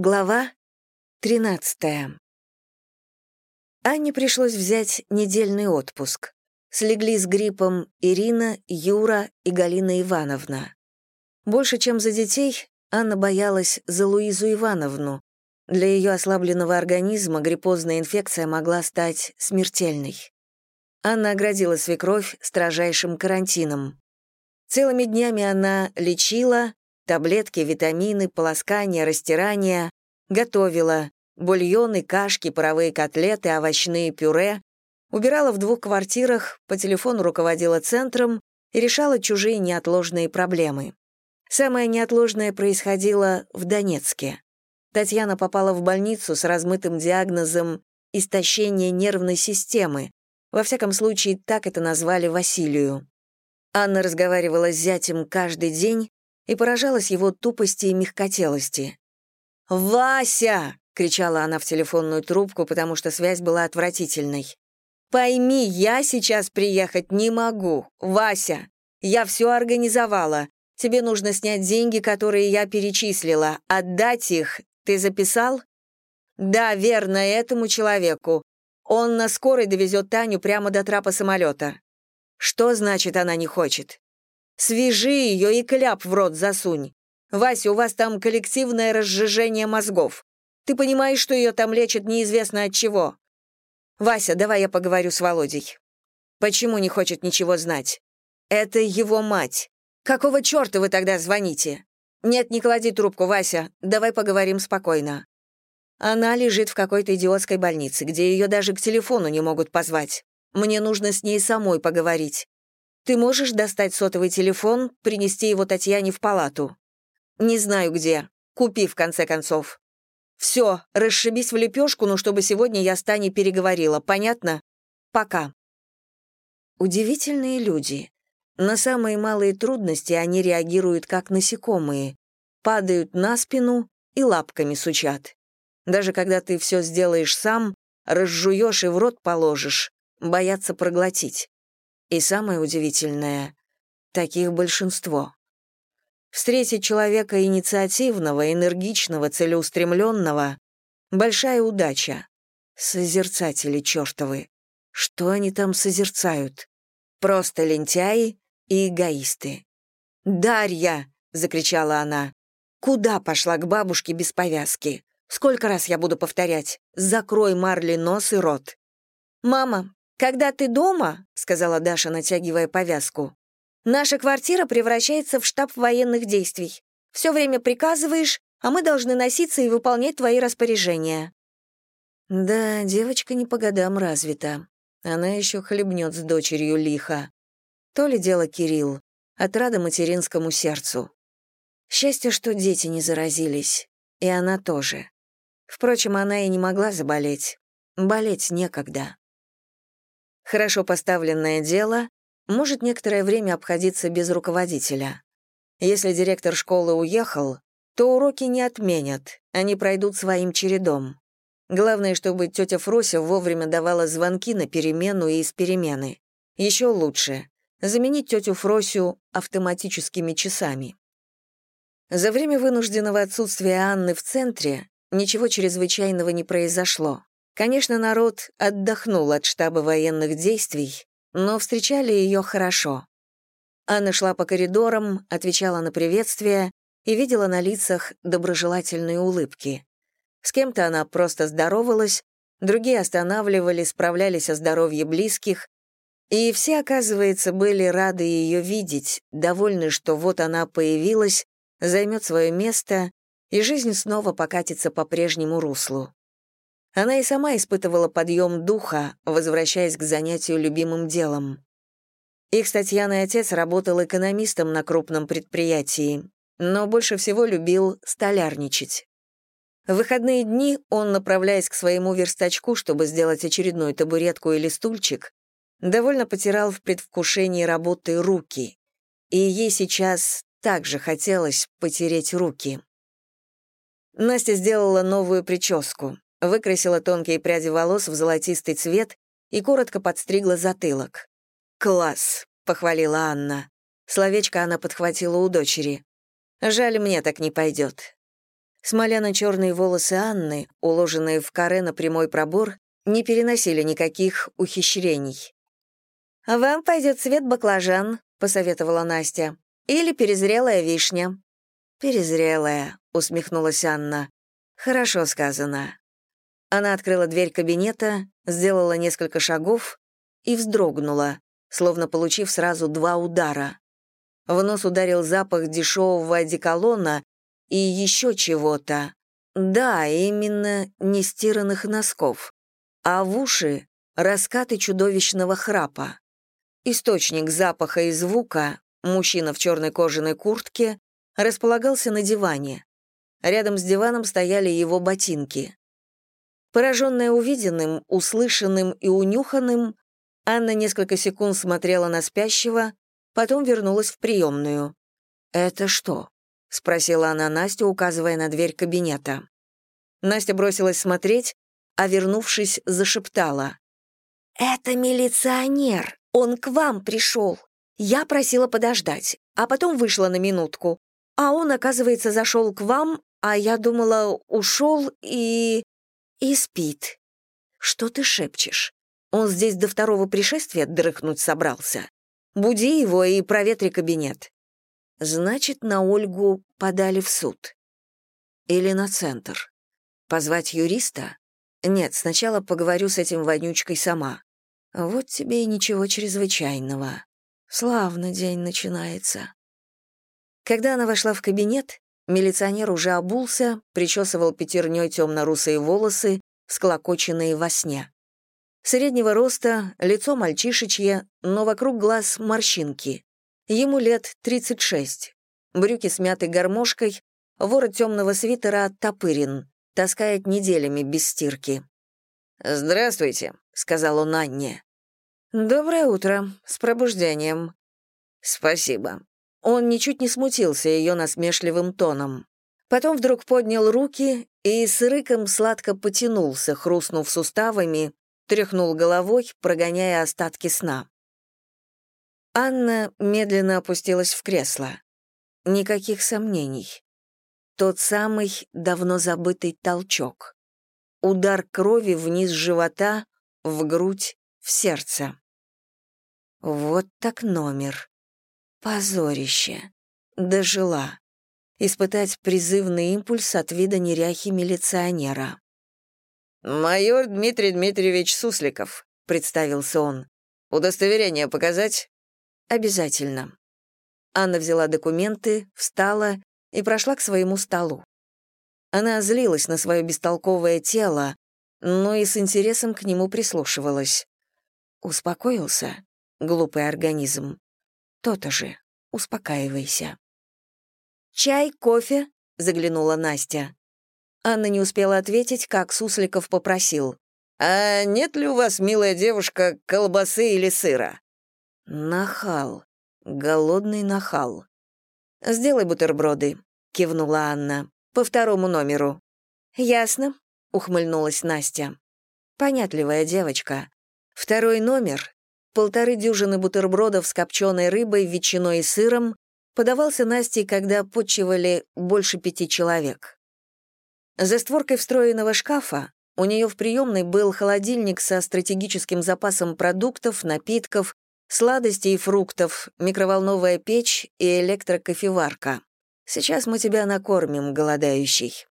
Глава 13. Анне пришлось взять недельный отпуск. Слегли с гриппом Ирина, Юра и Галина Ивановна. Больше, чем за детей, Анна боялась за Луизу Ивановну. Для ее ослабленного организма гриппозная инфекция могла стать смертельной. Анна оградила свекровь строжайшим карантином. Целыми днями она лечила, таблетки, витамины, полоскания, растирания, готовила бульоны, кашки, паровые котлеты, овощные пюре, убирала в двух квартирах, по телефону руководила центром и решала чужие неотложные проблемы. Самое неотложное происходило в Донецке. Татьяна попала в больницу с размытым диагнозом истощение нервной системы. Во всяком случае, так это назвали Василию. Анна разговаривала с зятем каждый день, и поражалась его тупости и мягкотелости. «Вася!» — кричала она в телефонную трубку, потому что связь была отвратительной. «Пойми, я сейчас приехать не могу. Вася, я все организовала. Тебе нужно снять деньги, которые я перечислила, отдать их. Ты записал?» «Да, верно, этому человеку. Он на скорой довезет Таню прямо до трапа самолета». «Что значит, она не хочет?» Свяжи ее и кляп в рот засунь. Вася, у вас там коллективное разжижение мозгов. Ты понимаешь, что ее там лечат неизвестно от чего? Вася, давай я поговорю с Володей. Почему не хочет ничего знать? Это его мать. Какого черта вы тогда звоните? Нет, не клади трубку, Вася. Давай поговорим спокойно. Она лежит в какой-то идиотской больнице, где ее даже к телефону не могут позвать. Мне нужно с ней самой поговорить. Ты можешь достать сотовый телефон, принести его Татьяне в палату? Не знаю где. Купи, в конце концов. Все, расшибись в лепешку, но чтобы сегодня я с Таней переговорила, понятно? Пока. Удивительные люди. На самые малые трудности они реагируют как насекомые, падают на спину и лапками сучат. Даже когда ты все сделаешь сам, разжуешь и в рот положишь, боятся проглотить. И самое удивительное — таких большинство. Встретить человека инициативного, энергичного, целеустремленного — большая удача. Созерцатели чертовы. Что они там созерцают? Просто лентяи и эгоисты. «Дарья!» — закричала она. «Куда пошла к бабушке без повязки? Сколько раз я буду повторять? Закрой Марли нос и рот». «Мама, «Когда ты дома», — сказала Даша, натягивая повязку, «наша квартира превращается в штаб военных действий. Все время приказываешь, а мы должны носиться и выполнять твои распоряжения». Да, девочка не по годам развита. Она еще хлебнет с дочерью лихо. То ли дело Кирилл, отрада материнскому сердцу. Счастье, что дети не заразились. И она тоже. Впрочем, она и не могла заболеть. Болеть некогда. Хорошо поставленное дело может некоторое время обходиться без руководителя. Если директор школы уехал, то уроки не отменят, они пройдут своим чередом. Главное, чтобы тетя Фрося вовремя давала звонки на перемену и из перемены. Еще лучше — заменить тетю Фросю автоматическими часами. За время вынужденного отсутствия Анны в центре ничего чрезвычайного не произошло. Конечно, народ отдохнул от штаба военных действий, но встречали ее хорошо. Анна шла по коридорам, отвечала на приветствия и видела на лицах доброжелательные улыбки. С кем-то она просто здоровалась, другие останавливали, справлялись о здоровье близких, и все, оказывается, были рады ее видеть, довольны, что вот она появилась, займет свое место, и жизнь снова покатится по прежнему руслу. Она и сама испытывала подъем духа, возвращаясь к занятию любимым делом. Их с Татьяной отец работал экономистом на крупном предприятии, но больше всего любил столярничать. В выходные дни он, направляясь к своему верстачку, чтобы сделать очередную табуретку или стульчик, довольно потирал в предвкушении работы руки. И ей сейчас также хотелось потереть руки. Настя сделала новую прическу выкрасила тонкие пряди волос в золотистый цвет и коротко подстригла затылок. «Класс!» — похвалила Анна. Словечко она подхватила у дочери. «Жаль, мне так не пойдет». Смоляно-черные волосы Анны, уложенные в каре на прямой пробор, не переносили никаких ухищрений. «Вам пойдет цвет баклажан», — посоветовала Настя. «Или перезрелая вишня». «Перезрелая», — усмехнулась Анна. «Хорошо сказано». Она открыла дверь кабинета, сделала несколько шагов и вздрогнула, словно получив сразу два удара. В нос ударил запах дешевого одеколона и еще чего-то. Да, именно нестиранных носков. А в уши — раскаты чудовищного храпа. Источник запаха и звука, мужчина в черной кожаной куртке, располагался на диване. Рядом с диваном стояли его ботинки. Пораженная увиденным, услышанным и унюханным, Анна несколько секунд смотрела на спящего, потом вернулась в приемную. «Это что?» — спросила она Настю, указывая на дверь кабинета. Настя бросилась смотреть, а, вернувшись, зашептала. «Это милиционер! Он к вам пришел! Я просила подождать, а потом вышла на минутку. А он, оказывается, зашел к вам, а я думала, ушел и... и спит. Что ты шепчешь? Он здесь до второго пришествия дрыхнуть собрался. Буди его и проветри кабинет. Значит, на Ольгу подали в суд. Или на центр. Позвать юриста? Нет, сначала поговорю с этим вонючкой сама. Вот тебе и ничего чрезвычайного. Славно день начинается. Когда она вошла в кабинет, милиционер уже обулся, причесывал пятерней темно-русые волосы, склокоченные во сне. Среднего роста, лицо мальчишечье, но вокруг глаз морщинки. Ему лет 36. Брюки смяты гармошкой, ворот темного свитера оттопырен, таскает неделями без стирки. «Здравствуйте», — сказал он Анне. «Доброе утро, с пробуждением». «Спасибо». Он ничуть не смутился ее насмешливым тоном. Потом вдруг поднял руки и с рыком сладко потянулся, хрустнув суставами, тряхнул головой, прогоняя остатки сна. Анна медленно опустилась в кресло. Никаких сомнений. Тот самый давно забытый толчок. Удар крови вниз живота, в грудь, в сердце. Вот так номер. Позорище. Дожила. Испытать призывный импульс от вида неряхи милиционера. «Майор Дмитрий Дмитриевич Сусликов», — представился он. «Удостоверение показать?» «Обязательно». Анна взяла документы, встала и прошла к своему столу. Она злилась на свое бестолковое тело, но и с интересом к нему прислушивалась. Успокоился, глупый организм. То-то же, успокаивайся. «Чай, кофе?» — заглянула Настя. Анна не успела ответить, как Сусликов попросил. «А нет ли у вас, милая девушка, колбасы или сыра?» «Нахал. Голодный нахал». «Сделай бутерброды», — кивнула Анна. «По второму номеру». «Ясно», — ухмыльнулась Настя. «Понятливая девочка. Второй номер полторы дюжины бутербродов с копченой рыбой, ветчиной и сыром подавался Насте, когда почивали больше пяти человек. За створкой встроенного шкафа у нее в приемной был холодильник со стратегическим запасом продуктов, напитков, сладостей и фруктов, микроволновая печь и электрокофеварка. Сейчас мы тебя накормим, голодающий.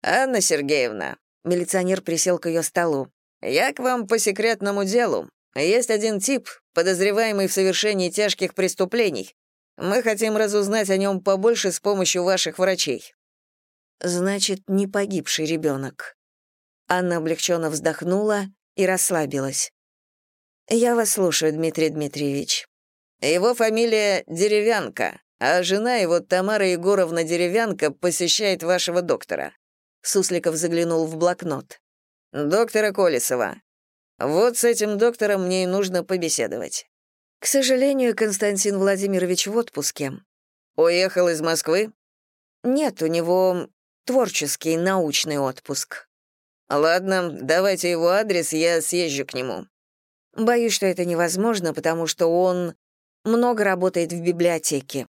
«Анна Сергеевна», — милиционер присел к ее столу, «я к вам по секретному делу. Есть один тип, подозреваемый в совершении тяжких преступлений. Мы хотим разузнать о нем побольше с помощью ваших врачей». «Значит, не погибший ребенок». Анна облегченно вздохнула и расслабилась. «Я вас слушаю, Дмитрий Дмитриевич». «Его фамилия Деревянка, а жена его, Тамара Егоровна Деревянка, посещает вашего доктора». Сусликов заглянул в блокнот. «Доктора Колесова. Вот с этим доктором мне и нужно побеседовать. К сожалению, Константин Владимирович в отпуске. Уехал из Москвы? Нет, у него творческий, научный отпуск. Ладно, давайте его адрес, я съезжу к нему. Боюсь, что это невозможно, потому что он много работает в библиотеке.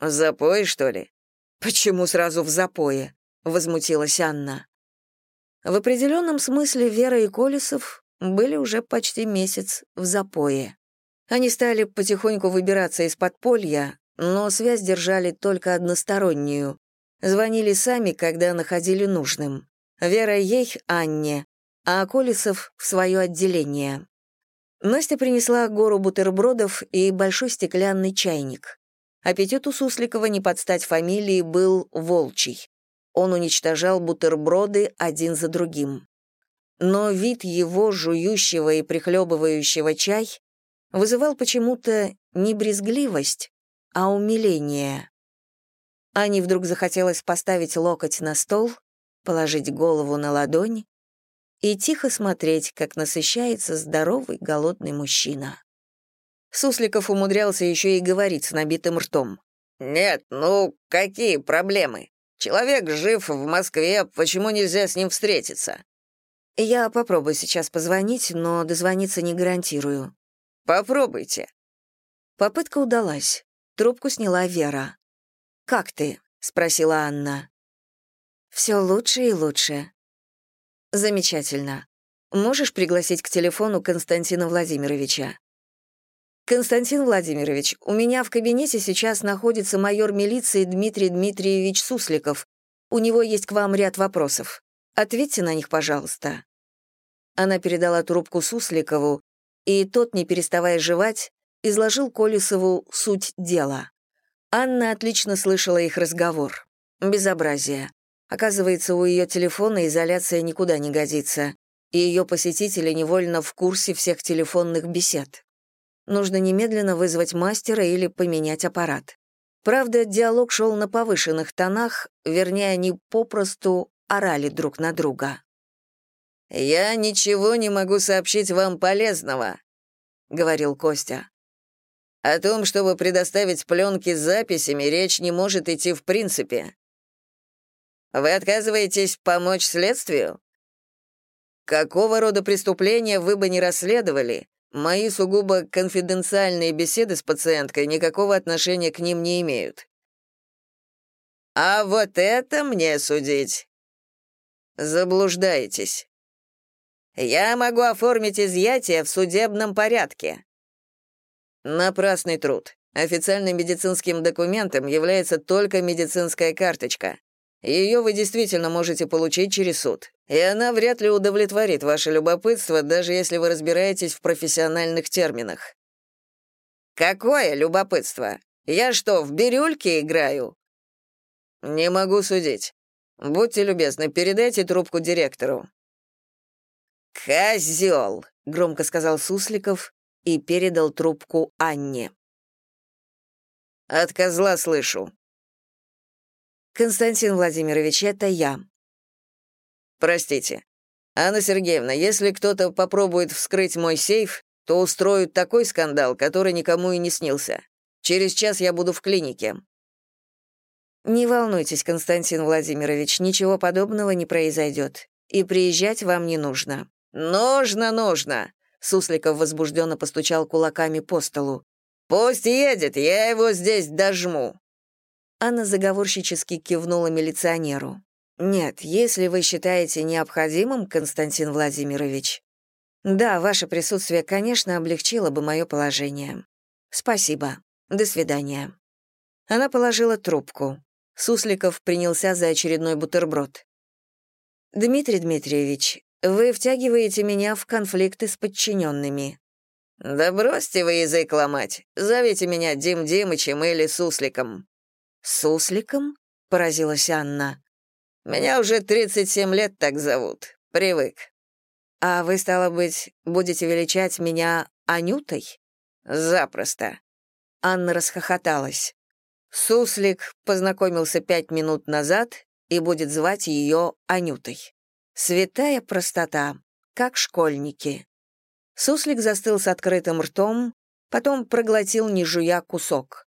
В запое, что ли? Почему сразу в запое? — возмутилась Анна. В определенном смысле Вера и Колесов были уже почти месяц в запое. Они стали потихоньку выбираться из подполья, но связь держали только одностороннюю. Звонили сами, когда находили нужным. Вера ей, Анне, а Колесов в свое отделение. Настя принесла гору бутербродов и большой стеклянный чайник. Аппетит у Сусликова не под стать фамилии был волчий. Он уничтожал бутерброды один за другим. Но вид его, жующего и прихлебывающего чай, вызывал почему-то не брезгливость, а умиление. Ане вдруг захотелось поставить локоть на стол, положить голову на ладонь и тихо смотреть, как насыщается здоровый голодный мужчина. Сусликов умудрялся еще и говорить с набитым ртом. «Нет, ну, какие проблемы? Человек жив в Москве, почему нельзя с ним встретиться?» «Я попробую сейчас позвонить, но дозвониться не гарантирую». «Попробуйте». Попытка удалась. Трубку сняла Вера. «Как ты?» — спросила Анна. «Все лучше и лучше». «Замечательно. Можешь пригласить к телефону Константина Владимировича?» «Константин Владимирович, у меня в кабинете сейчас находится майор милиции Дмитрий Дмитриевич Сусликов. У него есть к вам ряд вопросов. Ответьте на них, пожалуйста». Она передала трубку Сусликову, и тот, не переставая жевать, изложил Колесову суть дела. Анна отлично слышала их разговор. Безобразие. Оказывается, у ее телефона изоляция никуда не годится, и ее посетители невольно в курсе всех телефонных бесед. Нужно немедленно вызвать мастера или поменять аппарат. Правда, диалог шел на повышенных тонах, вернее, они попросту орали друг на друга. «Я ничего не могу сообщить вам полезного», — говорил Костя. «О том, чтобы предоставить пленки с записями, речь не может идти в принципе. Вы отказываетесь помочь следствию? Какого рода преступления вы бы не расследовали, Мои сугубо конфиденциальные беседы с пациенткой никакого отношения к ним не имеют. А вот это мне судить. Заблуждаетесь. Я могу оформить изъятие в судебном порядке. Напрасный труд. Официальным медицинским документом является только медицинская карточка. Ее вы действительно можете получить через суд, и она вряд ли удовлетворит ваше любопытство, даже если вы разбираетесь в профессиональных терминах. Какое любопытство? Я что, в бирюльке играю? Не могу судить. Будьте любезны, передайте трубку директору. «Козел!» — громко сказал Сусликов и передал трубку Анне. «От козла слышу. «Константин Владимирович, это я». «Простите. Анна Сергеевна, если кто-то попробует вскрыть мой сейф, то устроят такой скандал, который никому и не снился. Через час я буду в клинике». «Не волнуйтесь, Константин Владимирович, ничего подобного не произойдет. И приезжать вам не нужно». «Нужно, нужно!» Сусликов возбужденно постучал кулаками по столу. «Пусть едет, я его здесь дожму». Анна заговорщически кивнула милиционеру. «Нет, если вы считаете необходимым, Константин Владимирович, да, ваше присутствие, конечно, облегчило бы мое положение. Спасибо. До свидания». Она положила трубку. Сусликов принялся за очередной бутерброд. «Дмитрий Дмитриевич, вы втягиваете меня в конфликты с подчиненными». «Да бросьте вы язык ломать. Зовите меня Дим Димычем или Сусликом. «Сусликом?» — поразилась Анна. «Меня уже 37 лет так зовут. Привык». «А вы, стало быть, будете величать меня Анютой?» «Запросто». Анна расхохоталась. Суслик познакомился пять минут назад и будет звать ее Анютой. Святая простота, как школьники. Суслик застыл с открытым ртом, потом проглотил, не жуя, кусок.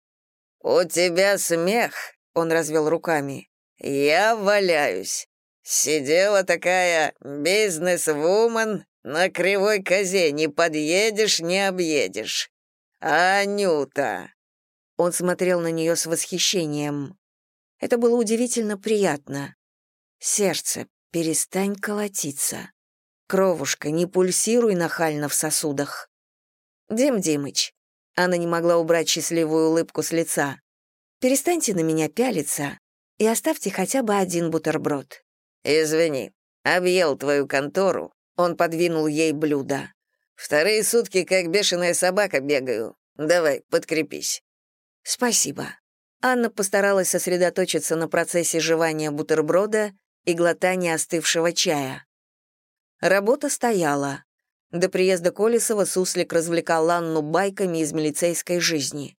«У тебя смех», — он развел руками. «Я валяюсь. Сидела такая бизнес-вумен на кривой козе, не подъедешь, не объедешь. Анюта!» Он смотрел на нее с восхищением. Это было удивительно приятно. Сердце, перестань колотиться. Кровушка, не пульсируй нахально в сосудах. Дим Димыч, она не могла убрать счастливую улыбку с лица. Перестаньте на меня пялиться и оставьте хотя бы один бутерброд. Извини, объел твою контору. Он подвинул ей блюдо. Вторые сутки как бешеная собака бегаю. Давай, подкрепись. Спасибо. Анна постаралась сосредоточиться на процессе жевания бутерброда и глотания остывшего чая. Работа стояла. До приезда Колесова Суслик развлекал Анну байками из милицейской жизни.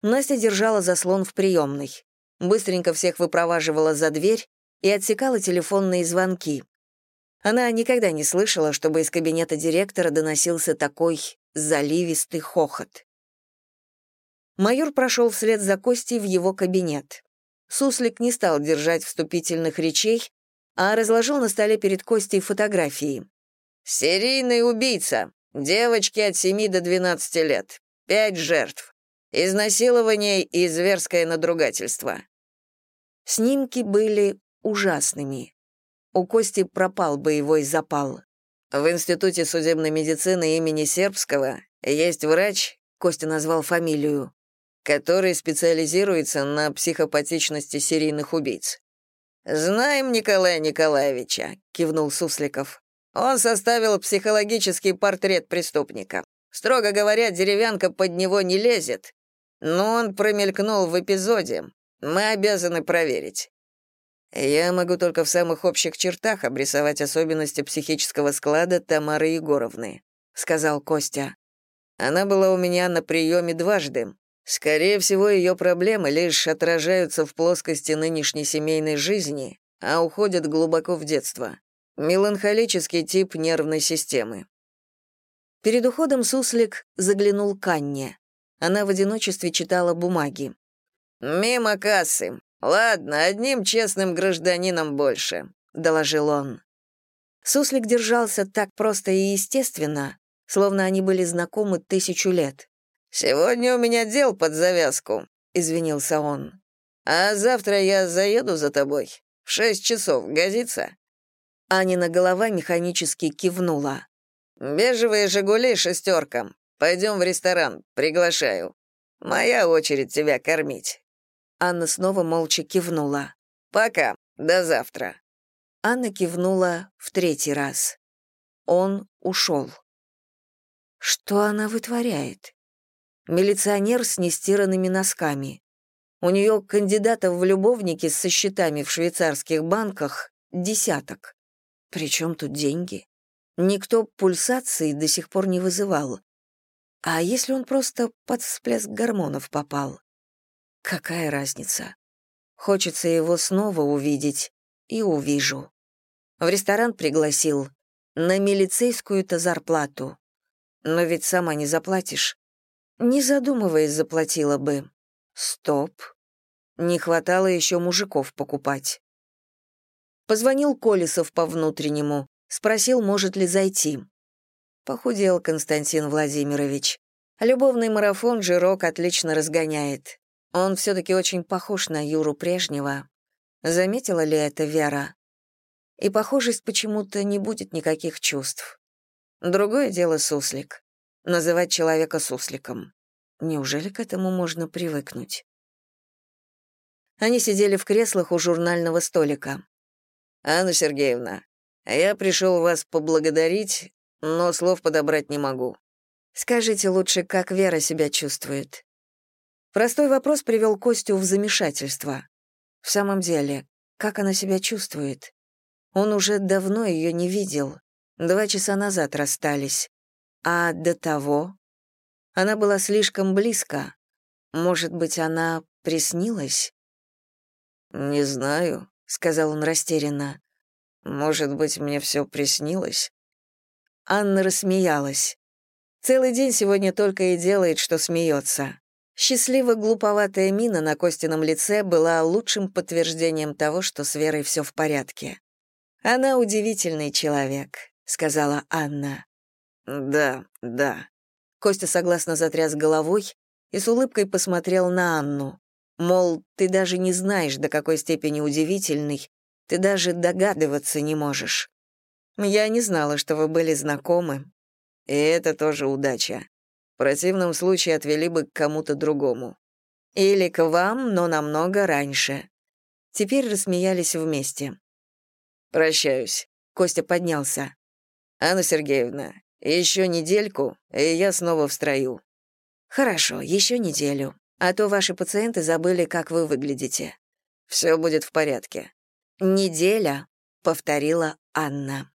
Настя держала заслон в приемной. Быстренько всех выпроваживала за дверь и отсекала телефонные звонки. Она никогда не слышала, чтобы из кабинета директора доносился такой заливистый хохот. Майор прошел вслед за Костей в его кабинет. Суслик не стал держать вступительных речей, а разложил на столе перед Костей фотографии. «Серийный убийца. Девочки от 7 до 12 лет. Пять жертв. Изнасилование и зверское надругательство». Снимки были ужасными. У Кости пропал боевой запал. В Институте судебной медицины имени Сербского есть врач, Костя назвал фамилию, который специализируется на психопатичности серийных убийц. «Знаем Николая Николаевича», — кивнул Сусликов. «Он составил психологический портрет преступника. Строго говоря, деревянка под него не лезет, но он промелькнул в эпизоде. Мы обязаны проверить. Я могу только в самых общих чертах обрисовать особенности психического склада Тамары Егоровны, сказал Костя. Она была у меня на приеме дважды. Скорее всего, ее проблемы лишь отражаются в плоскости нынешней семейной жизни, а уходят глубоко в детство. Меланхолический тип нервной системы. Перед уходом Суслик заглянул к Анне. Она в одиночестве читала бумаги. «Мимо кассы. Ладно, одним честным гражданином больше», — доложил он. Суслик держался так просто и естественно, словно они были знакомы тысячу лет. «Сегодня у меня дел под завязку», — извинился он. «А завтра я заеду за тобой. В шесть часов. Годится?» Анина голова механически кивнула. «Бежевые «Жигули» шестерка. Пойдем в ресторан. Приглашаю. Моя очередь тебя кормить». Анна снова молча кивнула. «Пока. До завтра». Анна кивнула в третий раз. Он ушел. Что она вытворяет? Милиционер с нестиранными носками. У нее кандидатов в любовники со счетами в швейцарских банках десяток. Причем тут деньги? Никто пульсации до сих пор не вызывал. А если он просто под всплеск гормонов попал? Какая разница? Хочется его снова увидеть, и увижу. В ресторан пригласил. На милицейскую-то зарплату. Но ведь сама не заплатишь. Не задумываясь, заплатила бы. Стоп. Не хватало еще мужиков покупать. Позвонил Колесов по внутреннему, спросил, может ли зайти. Похудел Константин Владимирович. Любовный марафон жирок отлично разгоняет. Он все-таки очень похож на Юру прежнего. Заметила ли это Вера? И похожесть почему-то не будет никаких чувств. Другое дело суслик называть человека сусликом. Неужели к этому можно привыкнуть? Они сидели в креслах у журнального столика. «Анна Сергеевна, я пришел вас поблагодарить, но слов подобрать не могу». «Скажите лучше, как Вера себя чувствует?» Простой вопрос привел Костю в замешательство. В самом деле, как она себя чувствует? Он уже давно ее не видел. Два часа назад расстались. А до того? Она была слишком близко. Может быть, она приснилась? «Не знаю», — сказал он растерянно. «Может быть, мне все приснилось?» Анна рассмеялась. Целый день сегодня только и делает, что смеется. Счастливо-глуповатая мина на Костином лице была лучшим подтверждением того, что с Верой все в порядке. «Она удивительный человек», — сказала Анна. «Да, да». Костя согласно затряс головой и с улыбкой посмотрел на Анну. Мол, ты даже не знаешь, до какой степени удивительный, Ты даже догадываться не можешь. Я не знала, что вы были знакомы. И это тоже удача. В противном случае отвели бы к кому-то другому. Или к вам, но намного раньше. Теперь рассмеялись вместе. «Прощаюсь». Костя поднялся. «Анна Сергеевна, еще недельку, и я снова в строю». «Хорошо, еще неделю. А то ваши пациенты забыли, как вы выглядите». «Все будет в порядке». «Неделя», — повторила Анна.